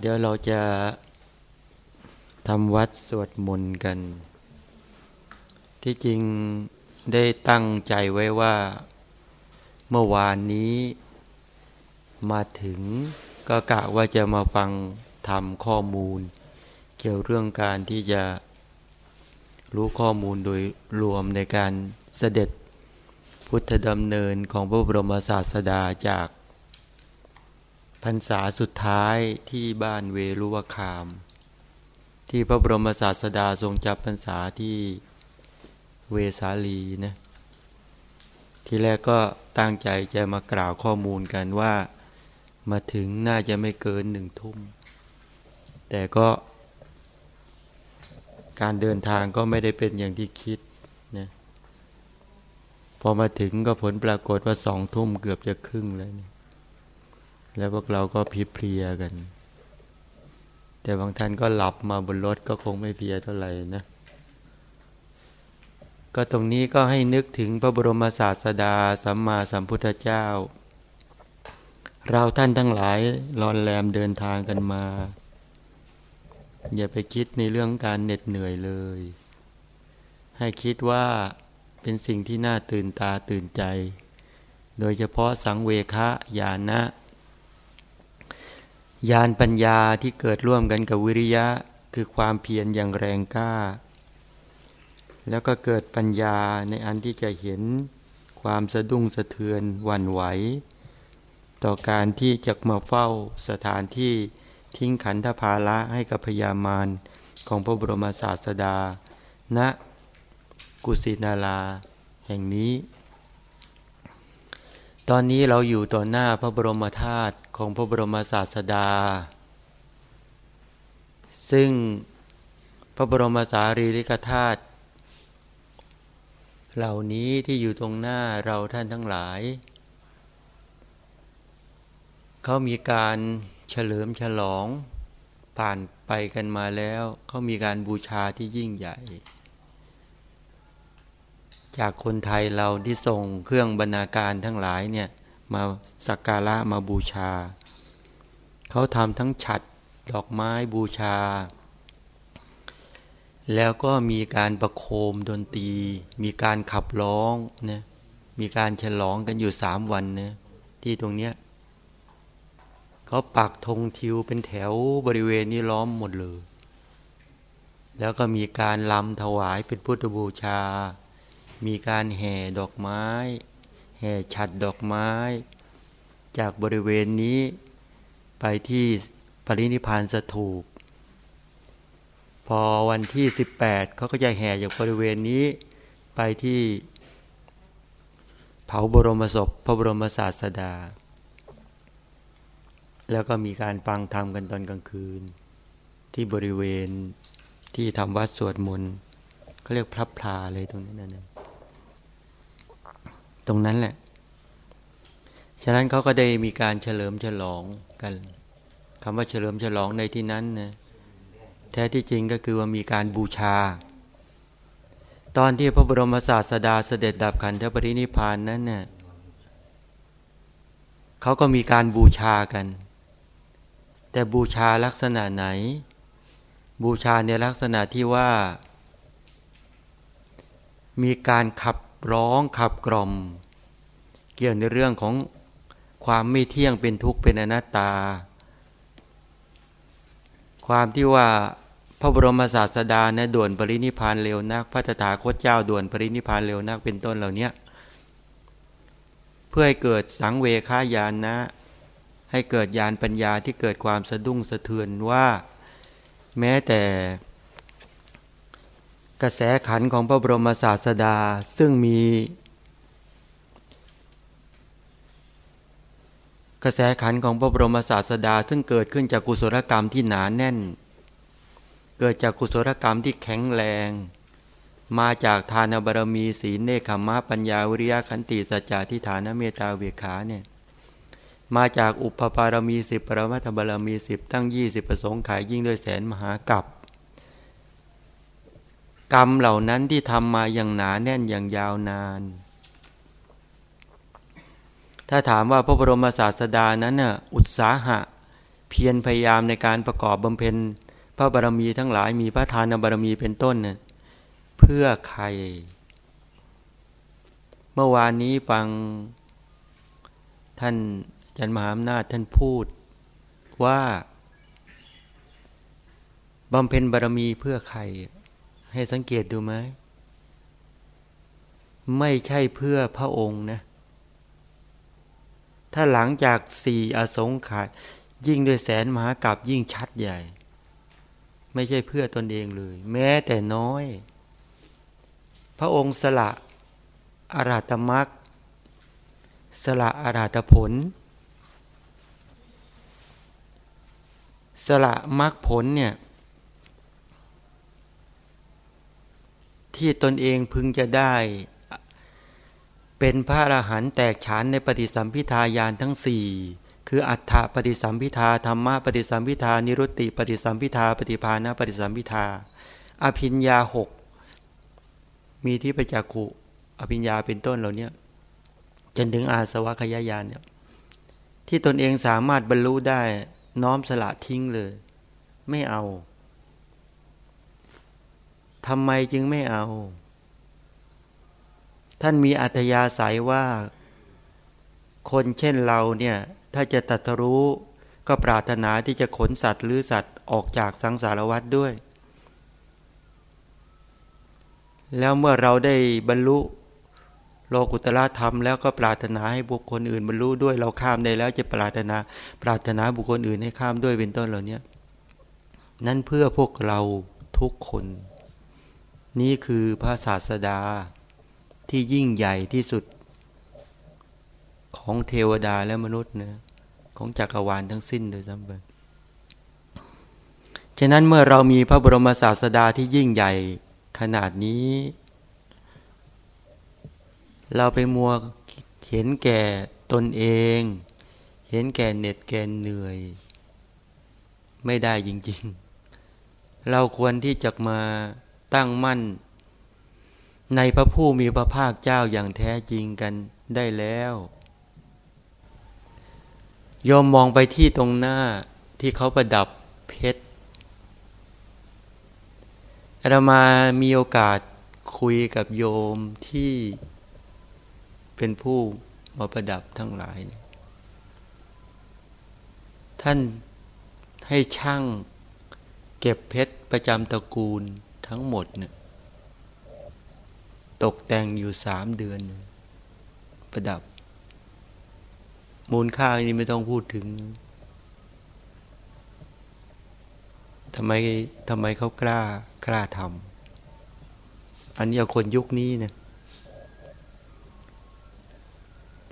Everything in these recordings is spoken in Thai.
เดี๋ยวเราจะทำวัดสวดมนต์กัน ที่จริงได้ตั้งใจไว้ว่า เมื่อวานนี้มาถึงก็กะว่าจะมาฟังทำข้อมูล เกี่ยวเรื่องการที่จะรู้ข้อมูลโดยรวมในการเสด็จพุทธดำเนินของพระบรมศาสดาจาก พรรษาสุดท้ายที่บ้านเวรุวคาม ที่พระบรมศาสดาทรงจับพรรษาที่เวสาลีนะที่แรกก็ตั้งใจจะมากล่าวข้อมูลกันว่า มาถึงน่าจะไม่เกินหนึ่งทุ่ม แต่ก็ การเดินทางก็ไม่ได้เป็นอย่างที่คิดนะพอมาถึงก็ผลปรากฏว่าสองทุ่มเกือบจะครึ่งแล้วนี่ แล้วพวกเราก็พิเพลียกัน แต่บางท่านก็หลับมาบนรถก็คงไม่เพียเท่าไหร่นะ ก็ตรงนี้ก็ให้นึกถึงพระบรมศาสดาสัมมาสัมพุทธเจ้า เราท่านทั้งหลายรอนแรมเดินทางกันมา อย่าไปคิดในเรื่องการเหน็ดเหนื่อยเลย ให้คิดว่าเป็นสิ่งที่น่าตื่นตาตื่นใจ โดยเฉพาะสังเวคะญาณะ ญาณปัญญาที่เกิดร่วมกันกับวิริยะคือความเพียรอย่างแรงกล้า แล้วก็เกิดปัญญาในอันที่จะเห็นความสะดุ้งสะเทือนหวั่นไหว ต่อการที่จะมาเฝ้าสถานที่ทิ้งขันธภาระให้กับพยามารของพระบรมศาสดาณกุสินาราแห่งนี้ ตอนนี้เราอยู่ต่อหน้าพระบรมธาตุของพระบรมศาสดา ซึ่งพระบรมสารีริกธาตุเหล่านี้ที่อยู่ตรงหน้าเราท่านทั้งหลาย เขามีการเฉลิมฉลองผ่านไปกันมาแล้ว เขามีการบูชาที่ยิ่งใหญ่ จากคนไทยเราที่ส่งเครื่องบรรณาการทั้งหลายเนี่ยมาสักการะมาบูชา เขาทำทั้งฉัดดอกไม้บูชา แล้วก็มีการประโคมดนตรี มีการขับร้องนะมีการฉลองกันอยู่สามวันนะที่ตรงเนี้ยเขาปักธงทิวเป็นแถวบริเวณนี้ล้อมหมดเลย แล้วก็มีการลำถวายเป็นพุทธบูชา มีการแห่ดอกไม้ แห่ฉัดดอกไม้ จากบริเวณนี้ไปที่ปรินิพานสถูปพอวันที่ 18เขาก็จะแห่จากบริเวณนี้ไปที่เผาบรมศพพระบรมศาสดา แล้วก็มีการฟังธรรมกันตอนกลางคืน ที่บริเวณที่ทำวัดสวดมนต์เขาเรียกพระพลาเลยตรงนี้นั่น ตรงนั้นแหละ ฉะนั้นเขาก็ได้มีการเฉลิมฉลองกันคำว่าเฉลิมฉลองในที่นั้นนะแท้ที่จริงก็คือว่ามีการบูชา ตอนที่พระบรมศาสดาเสด็จดับขันธปรินิพานนั้นเนะ่ยเขาก็มีการบูชากัน แต่บูชาลักษณะไหน บูชาในลักษณะที่ว่า มีการขับ ร้องขับกล่อม เกี่ยวในเรื่องของความไม่เที่ยงเป็นทุกข์เป็นอนัตตา ความที่ว่าพระบรมศาสดานะด่วนปรินิพานเร็วนักพระตถาคตเจ้าด่วนปรินิพานเร็วนักเป็นต้นเหล่านี้เพื่อให้เกิดสังเวคายานนะ ให้เกิดญาณปัญญาที่เกิดความสะดุ้งสะเทือนว่า แม้แต่ กระแสขันของพระบรมศาสดาซึ่งมีกระแสขันของพระบรมศาสดา ซึ่งเกิดขึ้นจากกุศลกรรมที่หนาแน่น เกิดจากกุศลกรรมที่แข็งแรง มาจากทานบารมีศีลเนคขมะปัญญาวิริยะขันติสัจจะทิฏฐานเมตตาเวขาเนี่ยมาจากอุปปารมีสิบปรมัตถบารมีสิบตั้งยี่สิบประสงค์ขายยิ่งด้วยแสนมหากัป กรรมเหล่านั้นที่ทำมาอย่างหนาแน่นอย่างยาวนาน ถ้าถามว่าพระบรมศาสดานั้นน่ะอุตสาหะ เพียรพยายามในการประกอบบำเพ็ญ พระบารมีทั้งหลายมีพระทานบารมีเป็นต้นเน่เพื่อใคร เมื่อวานนี้ฟังท่านจันมหาอำนาจท่านพูดว่าบำเพ็ญบารมีเพื่อใคร ให้สังเกตดูไหมไม่ใช่เพื่อพระองค์นะ ถ้าหลังจากสี่อสงไขยยิ่งด้วยแสนมหากับยิ่งชัดใหญ่ ไม่ใช่เพื่อตนเองเลย แม้แต่น้อย พระองค์สละอาราตมักสละอาราตผล สละมรรคผลเนี่ย ที่ตนเองพึงจะได้ เป็นพระอรหันต์แตกฉานในปฏิสัมพิทายานทั้งสี่คืออัฏฐปฏิสัมพิทาธรรมะปฏิสัมพิทานิรุตติ ปฏิสัมพิทาปฏิภาณปฏิสัมพิทา อภิญญาหกมีที่ประจักขุอภิญญาเป็นต้นเหล่านี้จนถึงอาสวะขยายานเนี่ยที่ตนเองสามารถบรรลุได้น้อมสละทิ้งเลย ไม่เอา ทำไมจึงไม่เอา ท่านมีอัธยาศัยว่า คนเช่นเราเนี่ย ถ้าจะตัดรู้ก็ปรารถนาที่จะขนสัตว์หรือสัตว์ออกจากสังสารวัฏด้วย แล้วเมื่อเราได้บรรลุโลกุตละธรรมแล้วก็ปรารถนาให้บุคคลอื่นบรรลุด้วยเราข้ามได้แล้วจะปรารถนา ปรารถนาบุคคลอื่นให้ข้ามด้วยเป็นต้นเหล่านี้นั่นเพื่อพวกเราทุกคน นี่คือพระศาสดาที่ยิ่งใหญ่ที่สุด ของเทวดาและมนุษย์นะของจักรวาลทั้งสิ้นโดยซ้ำไปฉะนั้นเมื่อเรามีพระบรมศาสดาที่ยิ่งใหญ่ขนาดนี้ เราไปมัวเห็นแก่ตนเอง เห็นแก่เหน็ดแก่เหนื่อย ไม่ได้จริง ๆ เราควรที่จะมา ตั้งมั่น ในพระผู้มีพระภาคเจ้าอย่างแท้จริงกันได้แล้วยอมมองไปที่ตรงหน้าที่เขาประดับเพชรอาตมามีโอกาสคุยกับโยมที่เป็นผู้มาประดับทั้งหลาย ท่านให้ช่างเก็บเพชรประจำตระกูล ทั้งหมดเนี่ยตกแต่งอยู่สามเดือน ประดับ มูลค่านี้ไม่ต้องพูดถึงทำไมทำไมเขากล้ากล้าทำอันนี้เอาคนยุคนี้เนี่ย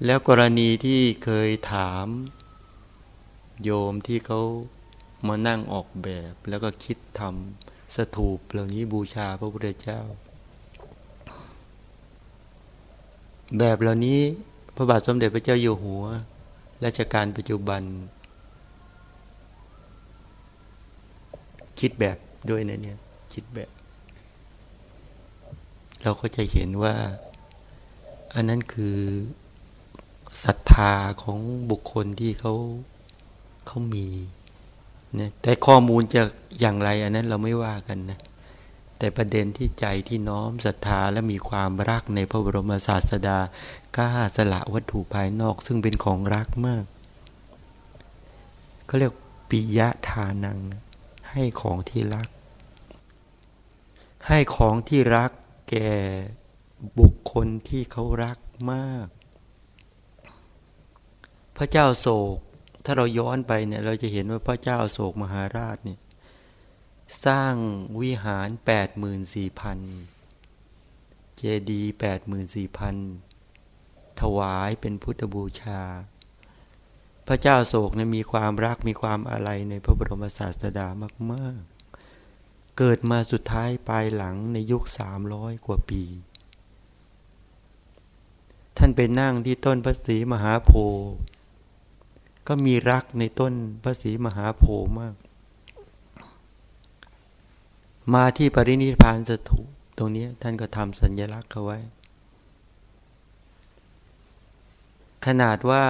แล้วกรณีที่เคยถาม โยมที่เขามานั่งออกแบบ แล้วก็คิดทำ สถูปเหล่านี้บูชาพระพุทธเจ้า แบบเหล่านี้พระบาทสมเด็จพระเจ้าอยู่หัวรัชกาลปัจจุบัน คิดแบบด้วยนะเนี่ยคิดแบบ เราก็จะเห็นว่า อันนั้นคือศรัทธาของบุคคลที่เขาเขามี นะแต่ข้อมูลจะอย่างไรอันนั้นเราไม่ว่ากันนะแต่ประเด็นที่ใจที่น้อมศรัทธาและมีความรักในพระบรมศาสดากล้าสละวัตถุภายนอกซึ่งเป็นของรักมากเขาเรียกปิยะทานัง ให้ของที่รัก ให้ของที่รักแก่บุคคลที่เขารักมาก พระเจ้าโศก ถ้าเราย้อนไปเนี่ยเราจะเห็นว่าพระเจ้าโศกมหาราชเนี่ยสร้างวิหารแปดหมื่นสี่พันเจดีแปดหมื่นสี่พันถวายเป็นพุทธบูชา พระเจ้าโศกเนี่ยมีความรักมีความอะไรในพระบรมศาสดามาก ๆ เกิดมาสุดท้ายปลายหลังในยุคสามร้อยกว่าปี ท่านไปนั่งที่ต้นพระศรีมหาโพธิ์ ก็มีรักในต้นพระศรีมหาโพธิ์มาก มาที่ปรินิพานสถุตรงนี้ท่านก็ทำสัญลักษณ์เอาไว้ ขนาดว่า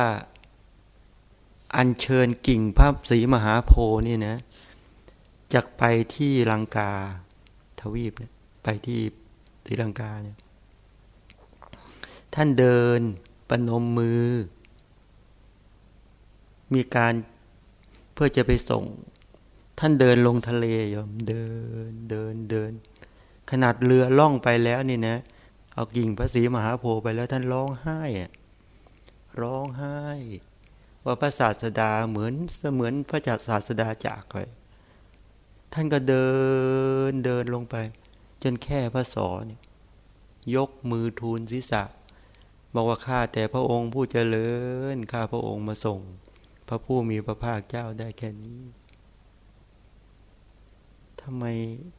อัญเชิญกิ่งพระศรีมหาโพธิ์นี่นะจากไปที่ลังกาทวีปเนี่ยไปที่ศรีลังกาเนี่ยท่านเดินปนมมือ มีการเพื่อจะไปส่ง ท่านเดินลงทะเลยอมเดินเดินเดิน ขนาดเรือล่องไปแล้วนี่นะ เอากิ่งพระศรีมหาโพธิ์ไปแล้วท่านร้องไห้อะร้องไห้ ว่าพระศาสดาเหมือนเสมือนพระจักศาสดาจากไปท่านก็เดินเดินลงไป จนแค่พระสอนยกมือทูลศีรษะ บอกว่าข้าแต่พระองค์ผู้เจริญข้าพระองค์มาส่ง พระผู้มีพระภาคเจ้าได้แค่นี้ทำไม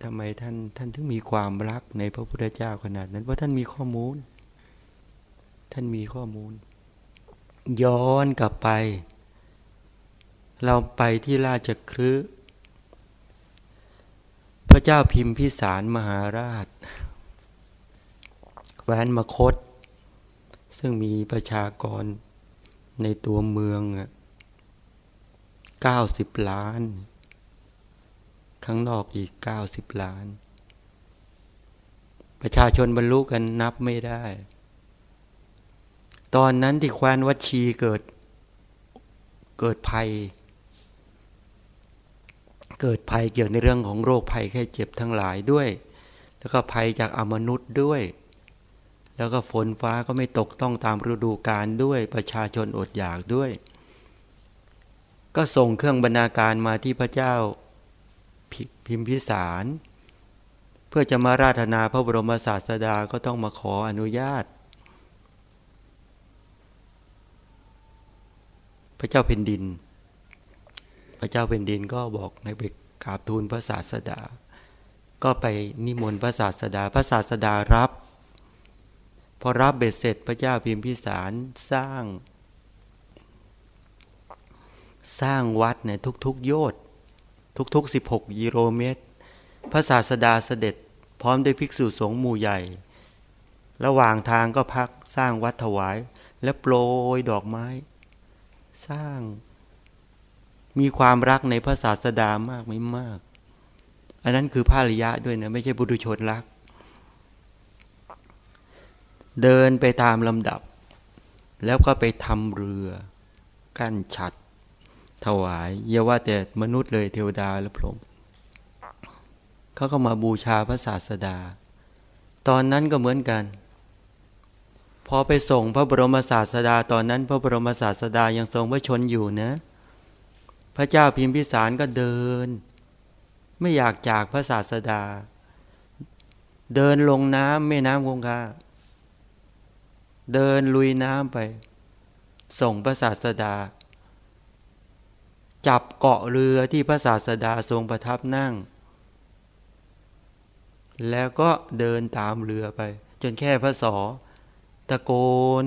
ทำไมท่านท่านถึงมีความรักในพระพุทธเจ้าขนาดนั้นเพราะท่านมีข้อมูล ท่านมีข้อมูล ย้อนกลับไป เราไปที่ราชครืพระเจ้าพิมพิสารมหาราชแหวนมคต ซึ่งมีประชากรในตัวเมืองอะ 90 ล้าน ข้างนอกอีก 90 ล้าน ประชาชนบรรลุกันนับไม่ได้ ตอนนั้นที่ควานวัชีเกิด เกิดภัย เกิดภัยเกี่ยวในเรื่องของโรคภัยแค่เจ็บทั้งหลายด้วย แล้วก็ภัยจากอมนุษย์ด้วย แล้วก็ฝนฟ้าก็ไม่ตกต้องตามฤดูกาลด้วย ประชาชนอดอยากด้วย ก็ส่งเครื่องบรรณาการมาที่พระเจ้าพิมพิสาร เพื่อจะมาราธนาพระบรมศาสดาก็ต้องมาขออนุญาต พระเจ้าแผ่นดิน พระเจ้าแผ่นดินก็บอกให้ไปกราบทูลพระศาสดา ก็ไปนิมนต์พระศาสดา พระศาสดารับ พอรับเบ็ดเสร็จพระเจ้าพิมพิสารสร้าง สร้างวัดเนี่ยทุกๆโยชน์ทุกๆ 16กิโลเมตร พระศาสดาเสด็จพร้อมด้วยภิกษุสงฆ์หมู่ใหญ่ ระหว่างทางก็พักสร้างวัดถวาย และโปรยดอกไม้ สร้าง มีความรักในพระศาสดามากไม่มาก อันนั้นคือภาริยะด้วยนะ ไม่ใช่บุรุชนรัก เดินไปตามลำดับ แล้วก็ไปทำเรือ กั้นฉัด ถวายเยาว่าแต่มนุษย์เลยเทวดาและพรหมเขาก็มาบูชาพระศาสดา ตอนนั้นก็เหมือนกัน พอไปส่งพระบรมศาสดา ตอนนั้นพระบรมศาสดายังทรงพระชนอยู่นะ พระเจ้าพิมพิสารก็เดิน ไม่อยากจากพระศาสดา เดินลงน้ำแม่น้ำคงคาเดินลุยน้ำไป ส่งพระศาสดา จับเกาะเรือที่พระศาสดาทรงประทับนั่ง แล้วก็เดินตามเรือไป จนแค่พระสอตะโกน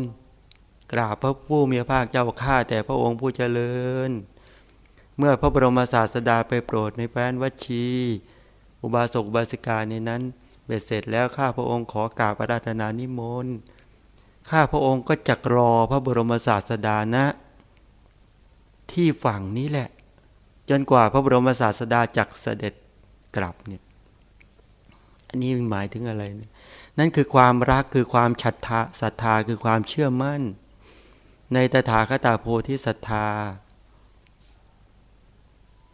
กราบพระผู้มีพระภาคเจ้าข้าแต่พระองค์ผู้เจริญ เมื่อพระบรมศาสดาไปโปรดในแป้นวัชี อุบาสกบาสิกาในนั้นเบ็ดเสร็จแล้วข้าพระองค์ขอกราบพระราธนานิมนต์ข้าพระองค์ก็จักรอพระบรมศาสดานะ ที่ฝั่งนี้แหละ จนกว่าพระบรมศาสดาจักเสด็จกลับเนี่ยอันนี้หมายถึงอะไรนนั่นคือความรักคือความฉัตทะศรัทธาคือความเชื่อมั่น ในตถาคตาโพธิศรัทธา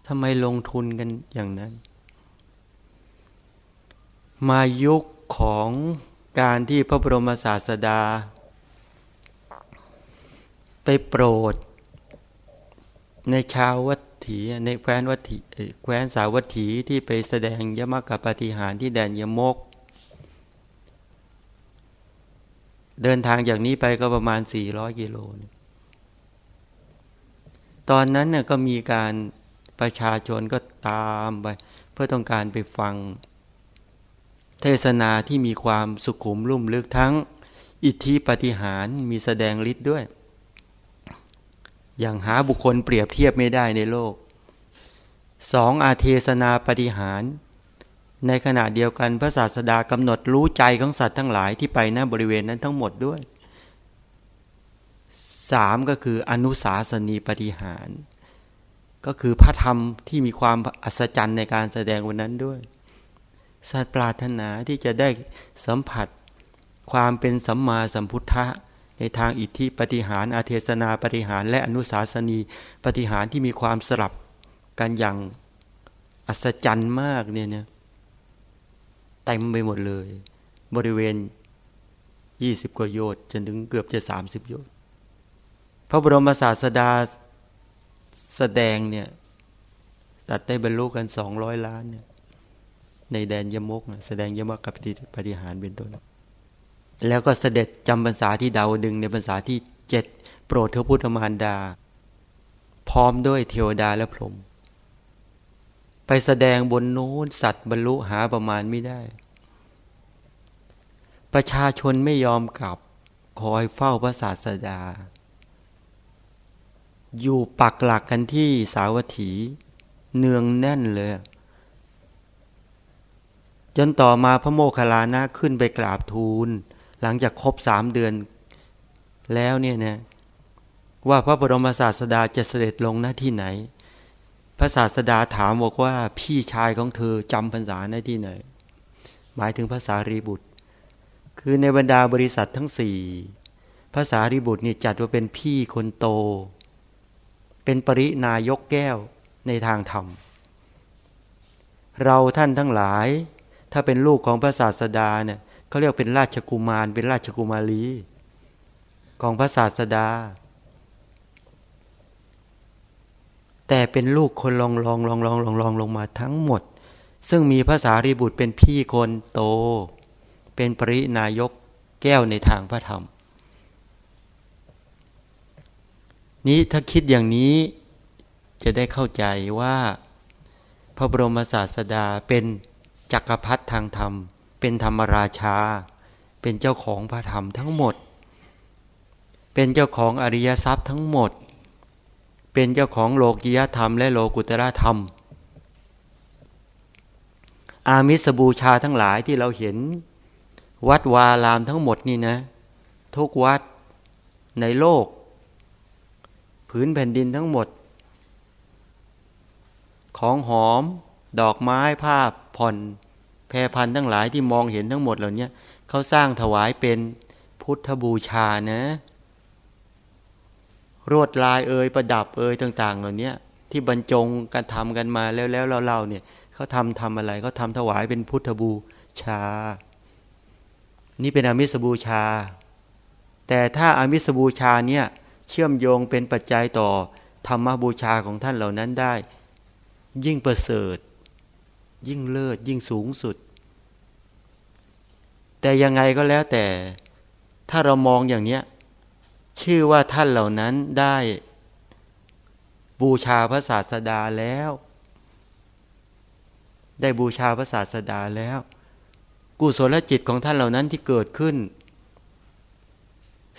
ทำไมลงทุนกันอย่างนั้น มายุคของการที่พระบรมศาสดา ไปโปรด ในชาววัตถีในแคว้นวัตถีแคว้นสาวัตถีที่ไปแสดงยมกับปฏิหารที่แดนยมก เดินทางจากนี้ไปก็ประมาณ 400 กิโล ตอนนั้นน่ยก็มีการประชาชนก็ตามไป เพื่อต้องการไปฟัง เทศนาที่มีความสุขุมลุ่มลึกทั้ง อิทธิปฏิหารมีแสดงฤทธิ์ด้วย อย่างหาบุคคลเปรียบเทียบไม่ได้ในโลกสองอาเทศนาปฏิหาร ในขณะเดียวกันพระศาสดากำหนดรู้ใจของสัตว์ทั้งหลายที่ไปณบริเวณนั้นทั้งหมดด้วยสามก็คืออนุสาสนีปฏิหาร ก็คือพระธรรมที่มีความอัศจรรย์ในการแสดงวันนั้นด้วย สัตว์ปรารถนาที่จะได้สัมผัสความเป็นสัมมาสัมพุทธะ ในทางอิทธิปฏิหารอาเทศนาปฏิหารและอนุสาสนีปฏิหารที่มีความสลับกันอย่างอัศจรรย์มากเนี่ยเนี่ยเต็มไปหมดเลย บริเวณยี่สิบกว่าโยชน์จนถึงเกือบจะสามสิบโยชน์พระบรมศาสดาแสดงเนี่ยตัดได้บรรลุกันสองร้อยล้านเนี่ยในแดนยมก แสดงยมกกับปฏิหารเป็นต้น แล้วก็เสด็จจำพรรษาที่ดาวดึงในพรรษาที่เจ็ดโปรดเทวพุทธมารดา พร้อมด้วยเทวดาและพรหมไปแสดงบนโน้นสัตว์บรรลุหาประมาณไม่ได้ ประชาชนไม่ยอมกลับคอยเฝ้าพระศาสดา อยู่ปักหลักกันที่สาวัตถี เนืองแน่นเลย จนต่อมาพระโมคคัลลานะขึ้นไปกราบทูล หลังจากครบสามเดือน แล้วเนี่ยนะว่าพระบรมศาสดาจะเสด็จลงหน้าที่ไหน พระศาสดาถามบอกว่าพี่ชายของเธอจำพรรษาหน้าที่ไหน หมายถึงภาษารีบุตร คือในบรรดาบริษัททั้งสี่ภาษารีบุตรนี่จัดว่าเป็นพี่คนโต เป็นปรินายกแก้วในทางธรรม เราท่านทั้งหลาย ถ้าเป็นลูกของพระศาสดาเนี่ย เขาเรียกเป็นราชกุมาร เป็นราชกุมารี ของพระศาสดา แต่เป็นลูกคนลองลองลองลองลองลองลงมาทั้งหมด ซึ่งมีภาษารีบุตรเป็นพี่คนโต เป็นปรินายกแก้วในทางพระธรรม นี้ถ้าคิดอย่างนี้จะได้เข้าใจว่า พระบรมศาสดาเป็นจักรพรรดิทางธรรม เป็นธรรมราชา เป็นเจ้าของพระธรรมทั้งหมด เป็นเจ้าของอริยทรัพย์ทั้งหมด เป็นเจ้าของโลกิยธรรม และโลกุตระธรรม อามิสบูชาทั้งหลายที่เราเห็น วัดวารามทั้งหมดนี่นะ ทุกวัดในโลกผืนแผ่นดินทั้งหมด ของหอม ดอกไม้ภาพผ่อน แพรพันทั้งหลายที่มองเห็นทั้งหมดเหล่านี้เขาสร้างถวายเป็นพุทธบูชานะรวดลายเอ่ยประดับเอ่ยต่าง ๆ เหล่านี้ที่บรรจงกันทำกันมาแล้วแล้วเราๆเนี่ยเขาทำทำอะไรเขาทาถวายเป็นพุทธบูชา นี่เป็นอมิสบูชา แต่ถ้าอามิสบูชาเนี่ยเชื่อมโยงเป็นปัจจัยต่อธรรมบูชาของท่านเหล่านั้นได้ ยิ่งประเสริฐ ยิ่งเลิศยิ่งสูงสุด แต่ยังไงก็แล้วแต่ ถ้าเรามองอย่างเนี้ยชื่อว่าท่านเหล่านั้นได้บูชาพระศาสดาแล้ว ได้บูชาพระศาสดาแล้ว กุศลจิตของท่านเหล่านั้นที่เกิดขึ้น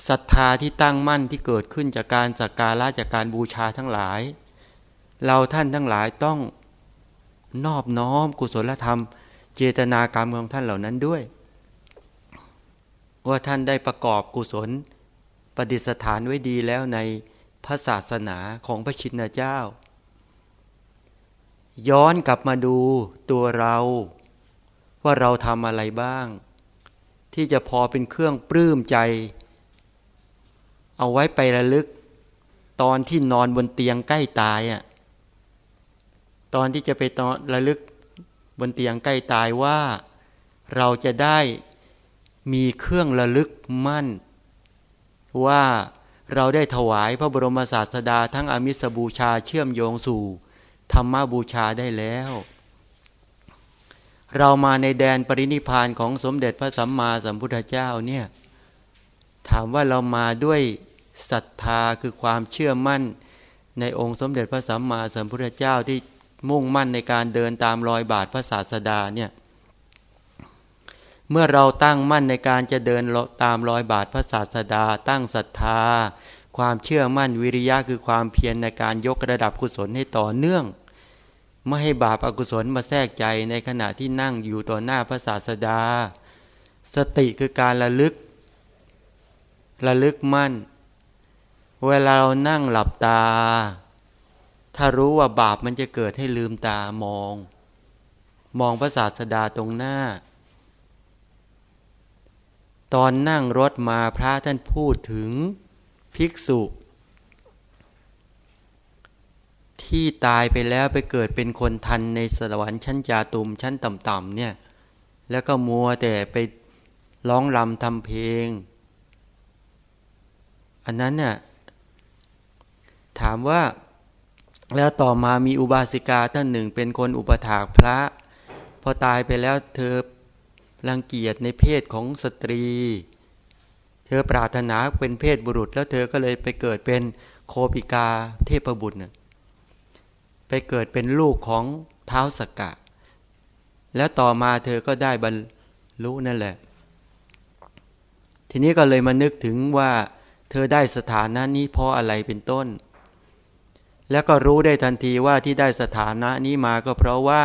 ศรัทธาที่ตั้งมั่นที่เกิดขึ้นจากการสักการะจากการบูชาทั้งหลาย เราท่านทั้งหลายต้อง นอบน้อมกุศลธรรม เจตนากรรมของท่านเหล่านั้นด้วย ว่าท่านได้ประกอบกุศลปฏิสถานไว้ดีแล้วในพระศาสนาของพระชินเจ้า ย้อนกลับมาดูตัวเราว่าเราทำอะไรบ้าง ที่จะพอเป็นเครื่องปลื้มใจ เอาไว้ไประลึก ตอนที่นอนบนเตียงใกล้ตายอะ่ะ ตอนที่จะไปตอนระลึกบนเตียงใกล้ตายว่าเราจะได้มีเครื่องระลึกมั่น ว่าเราได้ถวายพระบรมศาสดาทั้งอมิสบูชาเชื่อมโยงสู่ ธรรมบูชาได้แล้ว เรามาในแดนปรินิพานของสมเด็จพระสัมมาสัมพุทธเจ้าเนี่ยถามว่าเรามาด้วยศรัทธาคือความเชื่อมั่นในองค์สมเด็จพระสัมมาสัมพุทธเจ้าที่ มุ่งมั่นในการเดินตามรอยบาทพระศาสดาเนี่ยเมื่อเราตั้งมั่นในการจะเดินตามรอยบาทพระศาสดา ตั้งศรัทธา ความเชื่อมั่นวิริยะคือความเพียรในการยกระดับกุศลให้ต่อเนื่องไม่ให้บาปอากุศลมาแทรกใจในขณะที่นั่งอยู่ต่อหน้าพระศาสดา สติคือการระลึก ระลึกมั่น เวลาเรานั่งหลับตา ถ้ารู้ว่าบาปมันจะเกิดให้ลืมตามอง มองพระศาสดาตรงหน้า ตอนนั่งรถมาพระท่านพูดถึงภิกษุ ที่ตายไปแล้วไปเกิดเป็นคนทันในสวรรค์ชั้นจาตุมชั้นต่ำๆเนี่ย แล้วก็มัวแต่ไปร้องรำทำเพลง อันนั้นเนี่ยถามว่า แล้วต่อมามีอุบาสิกาท่านหนึ่งเป็นคนอุปถากพระ พอตายไปแล้วเธอรังเกียจในเพศของสตรี เธอปรารถนาเป็นเพศบุรุษ แล้วเธอก็เลยไปเกิดเป็นโคปิกาเทพบุตรไปเกิดเป็นลูกของเท้าสกกะ แล้วต่อมาเธอก็ได้บรรลุนั่นแหละ ทีนี้ก็เลยมานึกถึงว่า เธอได้สถานะนี้เพราะอะไรเป็นต้น แล้วก็รู้ได้ทันทีว่าที่ได้สถานะนี้มาก็เพราะว่า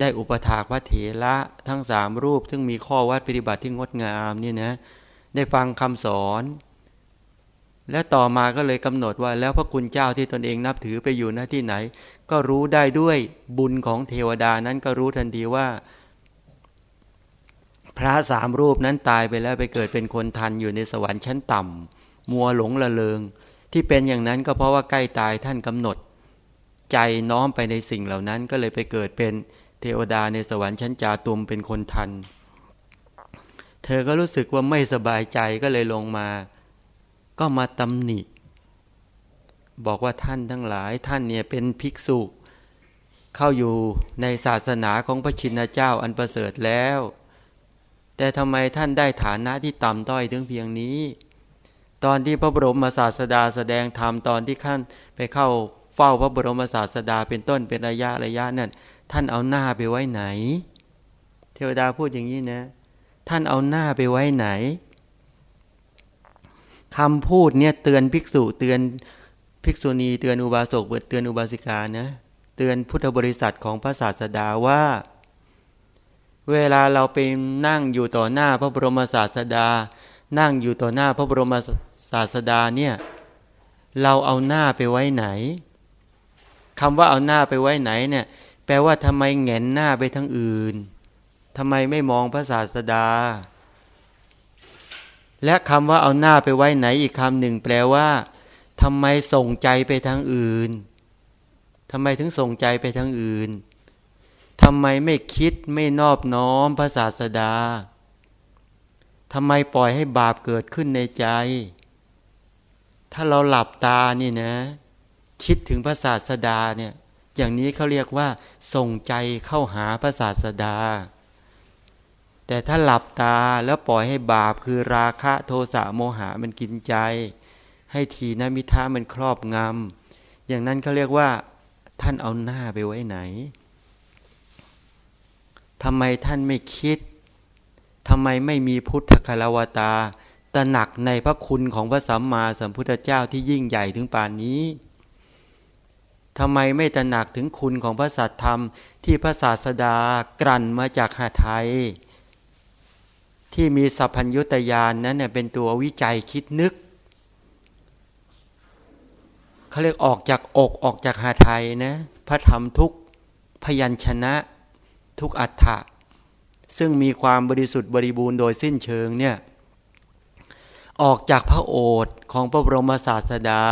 ได้อุปถากพระเถระทั้งสามรูป ซึ่งมีข้อวัดปฏิบัติที่งดงามนี่นะได้ฟังคำสอน และต่อมาก็เลยกำหนดว่าแล้วพระคุณเจ้าที่ตนเองนับถือไปอยู่หน้าที่ไหน ก็รู้ได้ด้วยบุญของเทวดานั้นก็รู้ทันทีว่า พระสามรูปนั้นตายไปแล้วไปเกิดเป็นคนทันอยู่ในสวรรค์ชั้นต่ำมัวหลงละเลง ที่เป็นอย่างนั้นก็เพราะว่าใกล้ตายท่านกำหนด ใจน้อมไปในสิ่งเหล่านั้นก็เลยไปเกิดเป็นเทวดาในสวรรค์ชั้นจาตุมเป็นคนทัน เธอก็รู้สึกว่าไม่สบายใจก็เลยลงมา ก็มาตำหนิ บอกว่าท่านทั้งหลายท่านเนี่ยเป็นภิกษุเข้าอยู่ในศาสนาของพระชินเจ้าอันประเสริฐแล้ว แต่ทำไมท่านได้ฐานะที่ต่ำต้อยถึงเพียงนี้ ตอนที่พระบรมศาสดาแสดงธรรมตอนที่ขั้นไปเข้าเฝ้าพระบรมศาสดาเป็นต้นเป็นระยะระยะนั่นท่านเอาหน้าไปไว้ไหน เทวดาพูดอย่างนี้นะ ท่านเอาหน้าไปไว้ไหนคำพูดเนี่ยเตือนภิกษุเตือนภิกษุณีเตือนอุบาสกเตือนอุบาสิกานะเตือนพุทธบริษัทของพระศาสดาว่า เวลาเราไปนั่งอยู่ต่อหน้าพระบรมศาสดา นั่งอยู่ต่อหน้าพระบรมศาสดาเนี่ยเราเอาหน้าไปไว้ไหนคำว่าเอาหน้าไปไว้ไหนเนี่ย แปลว่าทำไมแงนหน้าไปทั้งอื่นทำไมไม่มองพระศาสดา และคำว่าเอาหน้าไปไว้ไหนอีกคำหนึ่ง แปลว่าทำไมส่งใจไปทางอื่นทำไมถึงส่งใจไปทางอื่นทำไมไม่คิดไม่นอบน้อมพระศาสดา ทำไมปล่อยให้บาปเกิดขึ้นในใจ ถ้าเราหลับตานี่นะ คิดถึงพระศาสดาเนี่ย อย่างนี้เขาเรียกว่า ส่งใจเข้าหาพระศาสดา แต่ถ้าหลับตาแล้วปล่อยให้บาปคือราคะโทสะโมหะมันกินใจ ให้ทีนมิทามันครอบงำอย่างนั้นเขาเรียกว่า ท่านเอาหน้าไปไว้ไหนทำไมท่านไม่คิด ทำไมไม่มีพุทธคารวตาตระหนักในพระคุณของพระสัมมาสัมพุทธเจ้าที่ยิ่งใหญ่ถึงป่านนี้ทำไมไม่ตระหนักถึงคุณของพระสัตธรรม ที่พระศาสดากลั่นมาจากหาไทย ที่มีสัพพัญญุตยานนั้นเป็นตัววิจัยคิดนึกเขาเรียกออกจากอกออกจากหาไทยนะพระธรรมทุกพยัญชนะทุกอัฏฐะ ซึ่งมีความบริสุทธิ์บริบูรณ์โดยสิ้นเชิงเนี่ยออกจากพระโอษฐ์ของพระบรมศาสดา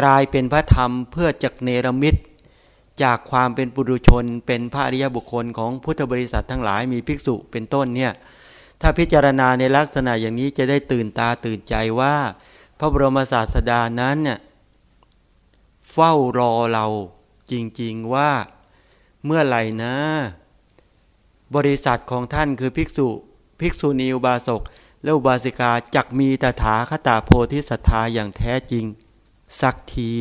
กลายเป็นพระธรรมเพื่อจักเนรมิตจากความเป็นปุถุชน เป็นพระอริยบุคคลของพุทธบริษัททั้งหลายมีภิกษุเป็นต้นเนี่ยถ้าพิจารณาในลักษณะอย่างนี้จะได้ตื่นตาตื่นใจว่า พระบรมศาสดานั้นเนี่ยเฝ้ารอเราจริงๆว่าเมื่อไหร่นะ บริษัทของท่านคือภิกษุ ภิกษุณีอุบาสกและอุบาสิกาจักมีตถาคตาโพธิศรัทธาอย่างแท้จริง สักที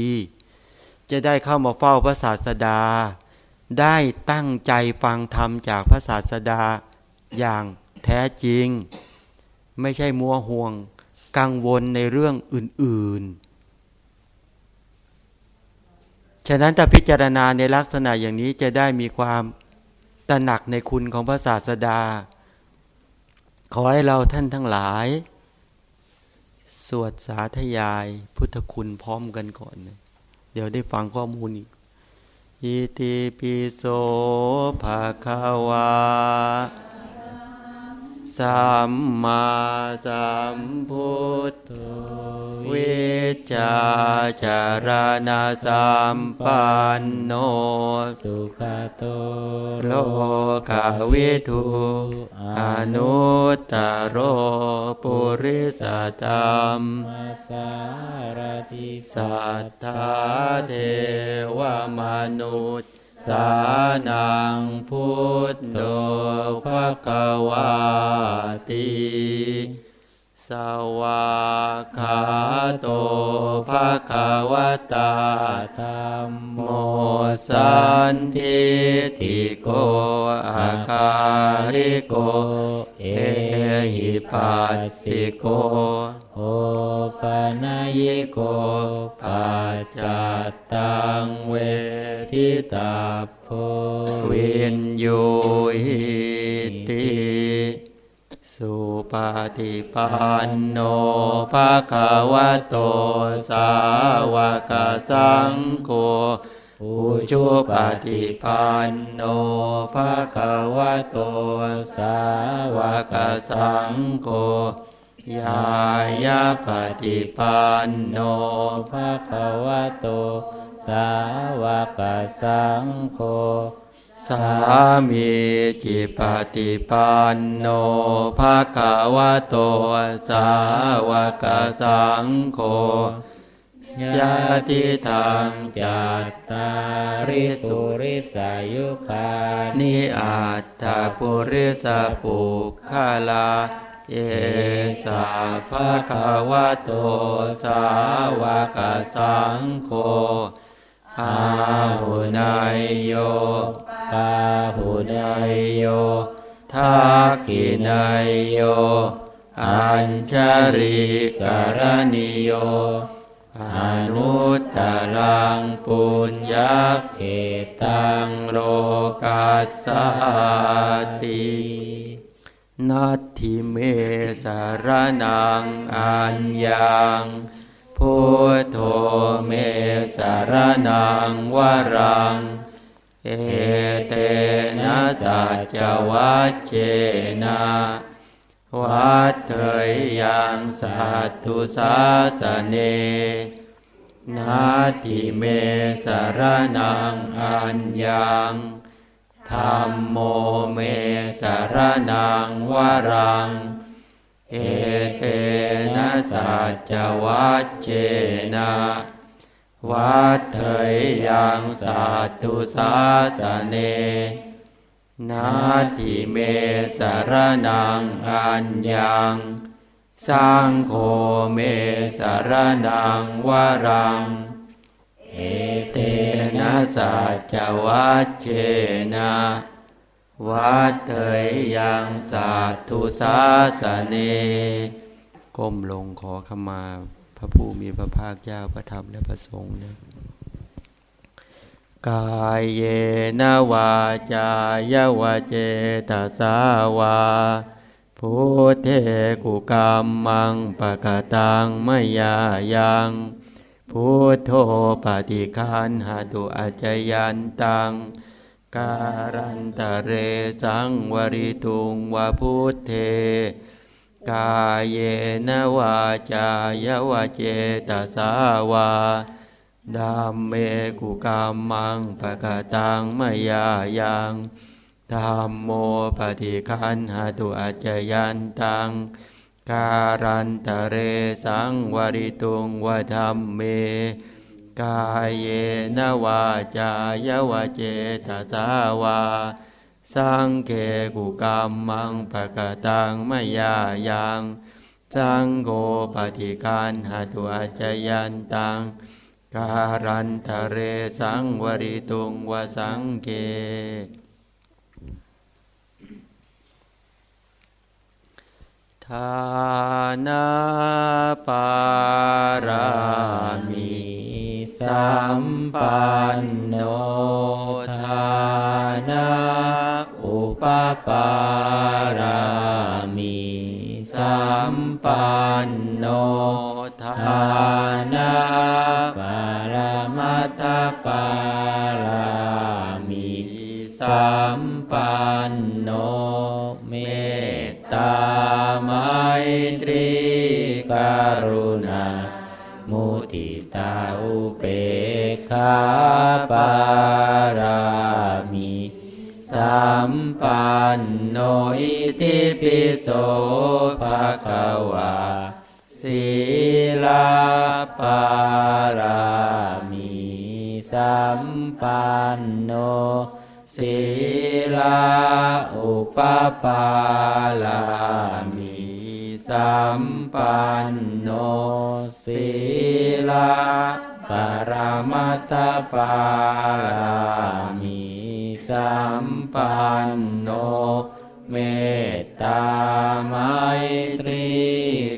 จะได้เข้ามาเฝ้าพระศาสดา ได้ตั้งใจฟังธรรมจากพระศาสดาอย่างแท้จริง ไม่ใช่มัวห่วง กังวลในเรื่องอื่น ๆ ฉะนั้นถ้าพิจารณาในลักษณะอย่างนี้จะได้มีความ ตระหนักในคุณของพระศาสดา ขอให้เราท่านทั้งหลาย สวดสาธยายพุทธคุณพร้อมกันก่อน เดี๋ยวได้ฟังข้อมูลอีกอิติปิโสภะคะวา สัมมาสัมพุทธวิจาจารณาสัมปันโนสุขโตโลกาวิทูอนุตตโรปุริสธรรมมาสารติสัทธาเทวมนุษย์ สานังพุทโธภะคะวาติสวากขาโตภะคะวตาธรรมโมสันทิติโกอาคาริโก เอหิปัสสิโก โอปนัยโกปัจจัตตังเวทิตาโพวินยูหิติสุปฏิปันโนภะคะวะโตสาวกสังโฆอุชุปฏิปันโนภะคะวะโตสาวกสังโฆ ยายาปฏิปันโนภะคะวะโต สาวกสังโฆ สามีจิปฏิปันโนภะคะวะโต สาวกสังโฆยะติทางจัตตาริสุริสายุคานิอัตถปุริสปุคาลา เยสาภะคะวะโตสาวกสังโฆอาหุนายโยปาหุนายโยทักขินายโย อัญชริกรณิโยอนุตตรังปุญญาเขตังโลกัสสติ นัตถิเมสารนังอัญญังพุทโธเมสารนังวรัง เอเตนะสัจวัชเชนะวัดเถยยังสัตตุสาสเนนาทิเมสารนังอัญญัง ธรรมโมเมสารนังวรัง เอเตนะสัจวัชเชนะวัดเถยยังสัตตุสาสเน นาทิเมสารนังอัญญังสังโฆเมสารนังวรัง เอ สัจวัชเชนะวัดเถยยังสัตตุสาสเน ก้มลงขอขมาพระผู้มีพระภาคเจ้าพระธรรมและพระสงฆ์นะกายเยนวาจายาวาเจตสาวาพุทเทกุกรรมมังปะกะตังไมยายัง พุทโธปฏิคันหาตุอาจยันตัง การันตะเรสังวริตุงวาพุทเท กายเยนวาจายาวาเจตสาวาดัมเมกุกรรมมังปะกตังมยายังธรรมโมปฏิคันหาตุอาจยันตัง การันตเรสังวริตุงวธรรมเม กายเยนวาจายวเจตสาวา สังเกกุกรรมมังปะกตังมยายังสังโฆปฏิคันหาตุอาจยันตัง การันทะเรสังวริตุงวสังเก ทานาปารามิสัมปันโนทานาอุปปารามิสัมปันโนทานาปารมัตถปารามิสัมปันโนเม ตาไมตรีกรุณา มุติตาอุเปกขาปารามิสัมปันโนอิติปิโสภะคะวาศีลาปารามิสัมปันโนศีลาอุ ปปาลามิสัมปันโนศีลาปรมัตถปารามิสัมปันโนเมตตาไมตรี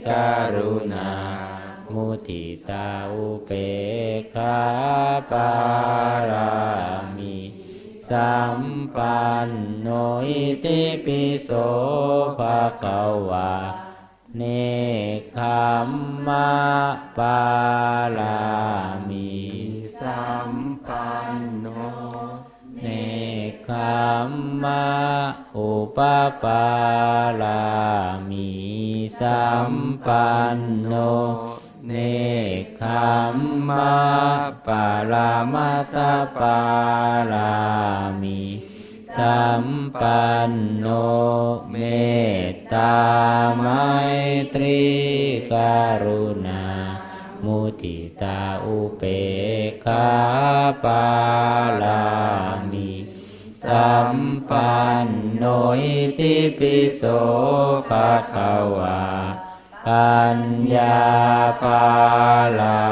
กรุณา มุทิตาอุเปกขาปาราม สัมปันโนอิติปิโสภะคะวาเนคขมมะปารามิสัมปันโนเนคขมมะอุปปารามิสัมปันโน เนคขมมะปารามัตถปารามิสัมปันโนเมตตาไมตรีกรุณา มุติตาอุเปกาปารามิสัมปันโนอิติปิโสภะคะวา ปัญญาปาลา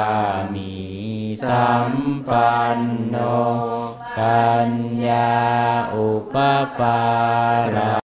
มิสัมปันโนปัญญาอุปปารา